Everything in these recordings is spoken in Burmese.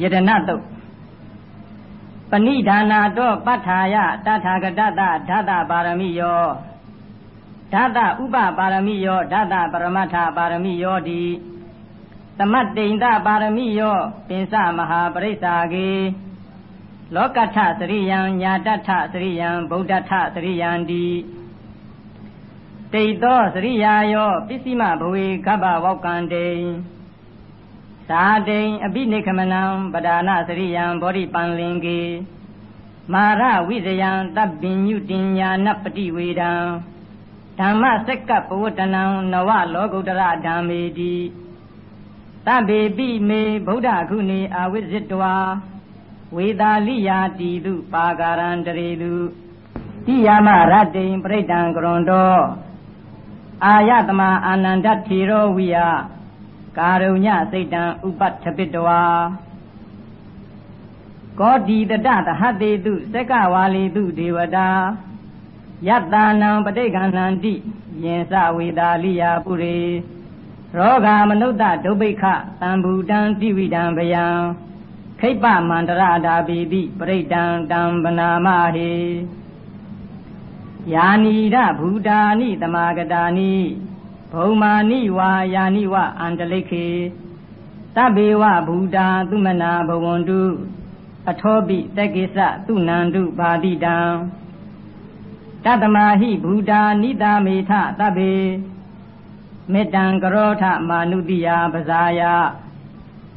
ယတနာတုတ်ပဏိဒါနာတော့ပဋ္ဌာယတထာဂတတဓာတပါရမိယောဓာတဥပပါရမိယောဓာတပရမတ္ထပါရမိယောဒီသမတ်တိန်တပါရမိယောပင်စမဟာပရိစ္ဆာကေလောကထသရိယံညာတထသရိယံဗုဒ္ဓထသရိယံဒီတိတ်သောသရိယာယောပစ္စည်းမဘဝေကပ္ပဝောက်ကံတေ သာတိန်အပိနိခမနံပဒါနသရိယံဘောဓိပန်လင်ကေမာရဝိဇယံတပ်ပညုတင်ညာနပတိဝေဒံဓမ္မစက္ကပဝတ္တနံနဝလောကုတ္တရဓမ္မေတိတဗ္ဗေပိမေဗုဒ္ဓခုနေအာဝိဇ္ဇတဝါဝေသာလိယာတိတုပါကာရံတရေတုတိယမရတ္တိံပရိဒံကရွန်တောအာယတမအာနန္ဒထေရောဝိယ ကာရုညစိတ်တံဥပတ္ထပိတဝါကောဒီတတသဟတေတုစက္ကဝါလီတုဒေဝတာယတ္တာနံပဋိက္ခဏန္တိယင်စဝေတာလိယာပုရိရောဂမနုဿဒုဗ္ဗိခတံဘူတံတိဝိတံဗယံခိပ္ပမန္တရဒါပိတိပရိတံတံဗနာမဟေယာနီရဘူတာနိတမဂတာနိ ဘုံမာနိဝါယာနိဝအန္တလိခေတဗ္ဗေဝဘူတာသုမနာဘဝန္တုအထောပိတက္ကိစ္စသူနန္တုပါတိတံတတမဟိဘူတာနိတာမေထတဗ္ဗေမေတံကရောထမာနုတိယပဇာယ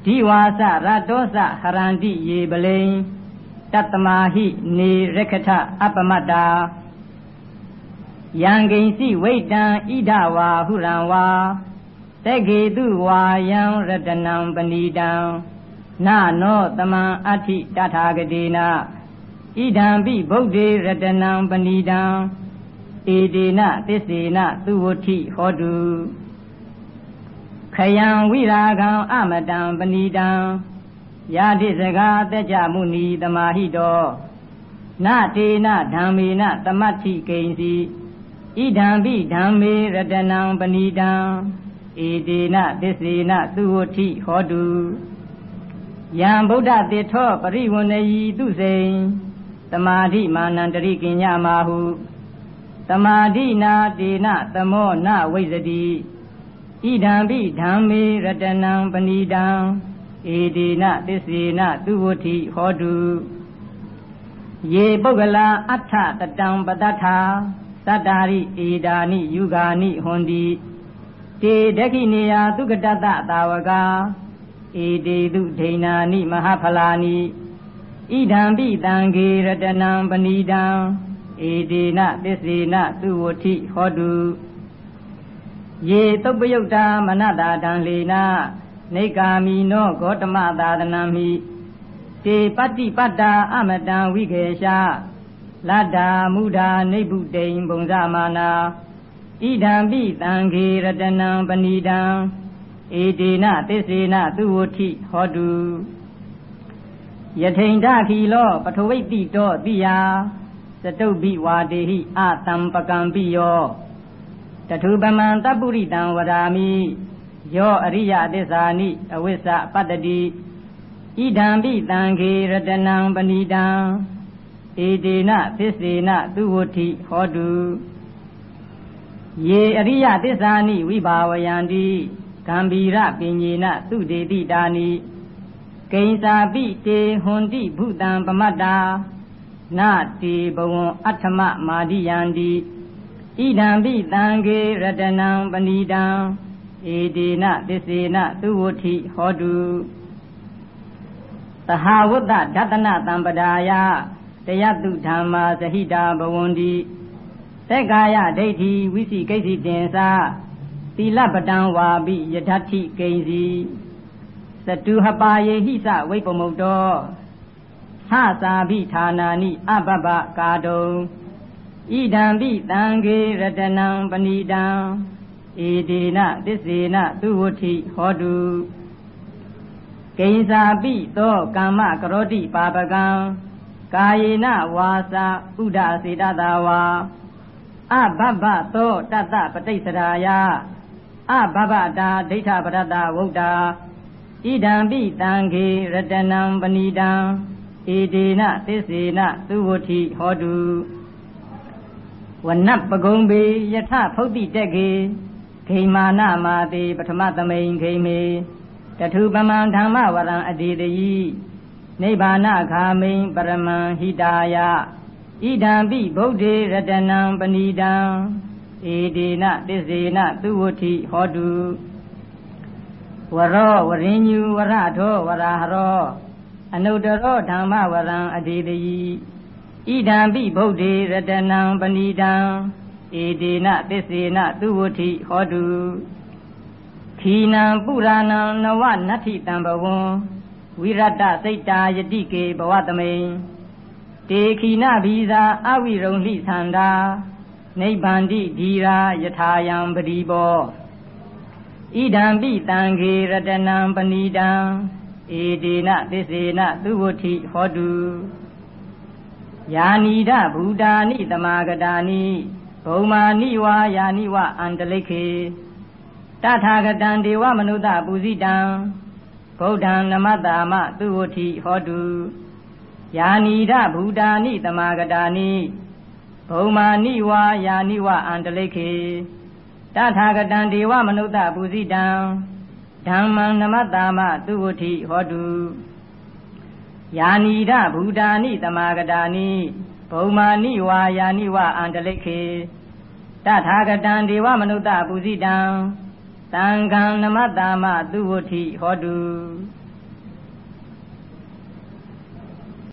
ဒီဝါစရတောစဟရန္တိယေပလိန်တတမဟိနေရခထအပမတ္တာ ယံဂိဉ္စီဝိတံဣဒဝါဟုရံဝါတက္ကေတုဝါယံရတနံပဏိတံနာနောတမံအဋ္ဌိတထာဂတိနာဣဒံပိဗုဒ္ဓေရတနံပဏိတံဧတေနသစ္စေနသူဝတိဟောတုခယံဝိရာဂံအမတံပဏိတံယာတိစကားတက်ကြမှုနီတမာဟိတောနတေနဓမ္မေနသမတ္ထိကိဉ္စီ ဣဒံပိဓမ္မေရတနံပဏိတံဧတေနသစ္စေနသူဝတိဟောတုယံဗုဒ္ဓတေထောပရိဝဏယီသူစိန်တမာတိမာနန္တရိကိညမာဟုတမာတိနာတေနသမောနဝိဇ္ဇတိဣဒံပိဓမ္မေရတနံပဏိတံဧတေနသစ္စေနသူဝတိဟောတုယေပုဂ္ဂလာအဋ္ဌတတံပတ္ထာ တတ္တာရိဧဒာနိယုဂာနိဟွန်တိတေဒခိနေယသုကတတသာဝကာဧတေတုဒိဏာနိမဟာဖလာနိဣဒံပိတံဂေရတနံပဏိတံဧတေနသစ္စေနသူဝတိဟောတုယေသုပယုတ်တာမနတာတံလေနာနေကာမီနောဂေါတမသာသနံမိတေပတ္တိပတ္တာအမတံဝိခေရှာ လတ္တာမုဒာနိဗ္ဗုတိံဘုံဇမာနာဣဒံပိတံခေရတနံပဏိတံဧတေနသစ္စေနသူဝတိဟောတုယထိန်ဒခီလောပထဝိတိတောတိယစတုဘိဝါတေဟိအတံပကံပိယောတထုပမံတပုရိတံဝရာမိယောအရိယသစ္စာနိအဝိစ္ဆပတ္တိဣဒံပိတံခေရတနံပဏိတံ ဧတေနသစ္စေနသူဝတိဟောတုယေအရိယသစ္စာနိဝိဘာဝယံတိဂံဘီရပညေနသူဒေတိတာနိကိဉ္စာပိတေဟွန်တိဘုတံပမတ္တာနတေဘဝံအဋ္ဌမမာတိယံတိဣဒံပိတံခေရတနံပဏိတံဧတေနသစ္စေနသူဝတိဟောတုသဟာဝတ္တဒတနတံပဒါယ တယတုဓမ္မာသဟိတာဘဝန္တိသက္ကာယဒိဋ္ဌိဝိသိကိစ္စတင်္စာသီလပတံဝါပိယထတိကိဉ္စီသတုဟပါယေဟိစဝိပမုတ်တောသသာဘိဌာနာနိအဘဘကာတုံဣဒံပိတံခေရတနံပဏိတံဧဒေနသစ္စေနသူဝတိဟောတုကိဉ္စာပိသောကမ္မကရောတိပါပကံ ကာယေနဝါစာဥဒစေတသာဝါအဘဘသောတတပဋိစ္စရာယအဘဘတာဒိဋ္ဌပရတဝုဒ္ဓဣဣဒံပိတံခေရတနံပဏိတံဧဒေနသစ္စေနသုဝတိဟောတုဝနပကုံပေယထဖုတ်တိတက်ကေဂိမာနမာတိပထမသမိန်ခိမေတထုပမံဓမ္မဝရံအတိတယိ နိဗ္ဗာနခာမိန်ပရမံဟိတာယဣဒံပိဗုဒ္ဓေရတနံပဏိတံဧဒေနသစ္စေနသုဝတိဟောတုဝရောဝရိညူဝရထောဝရဟရောအနုတရောဓမ္မဝရံအတိတယိဣဒံပိဗုဒ္ဓေရတနံပဏိတံဧဒေနသစ္စေနသုဝတိဟောတုခီနံပုရာဏံနဝနတ္ထိတံဘဝံ ဝိရတစိတ်တာယတိကေဘဝသမိန်တေခိနဘီဇာအဝိရုံလှိသန္တာနိဗ္ဗန္တိဒီရာယထာယံပတိဘောဣဒံပိတံခေရတနံပဏိတံဧဒေနသစ္စေနသုဝတိဟောတုယာနိဒဘူတာနိတမဂတာနိဘုံမာနိဝါယာနိဝအန္တလိခေတထာဂတံဒေဝမနုဿပူဇိတံ ဗုဒ္ဓံနမတ္တာမသူဝတိဟောတုယာနိဒဘူတာနိတမဂတာနိဘုံမာနိဝါယာနိဝအန္တလိခေတထာဂတံဒေဝမနုဿပူဇိတံဓမ္မံနမတ္တာမသူဝတိဟောတုယာနိဒဘူတာနိတမဂတာနိဘုံမာနိဝါယာနိဝအန္တလိခေတထာဂတံဒေဝမနုဿပူဇိတံ တံခံနမတ္တာမသူဝတိဟောတု